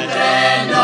între noi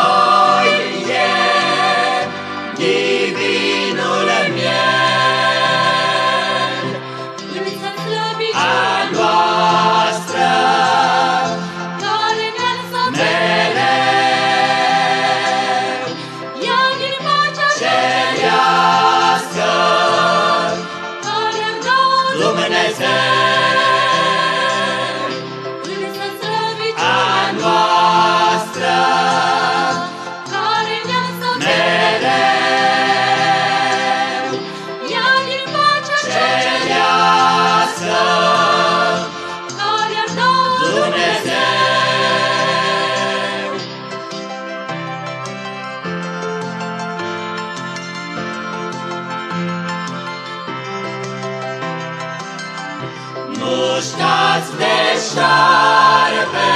Mușcați de șarpe,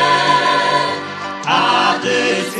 atâți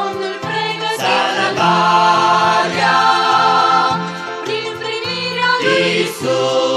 Domnul pregătește sănătarea prin privirea lui Iisus.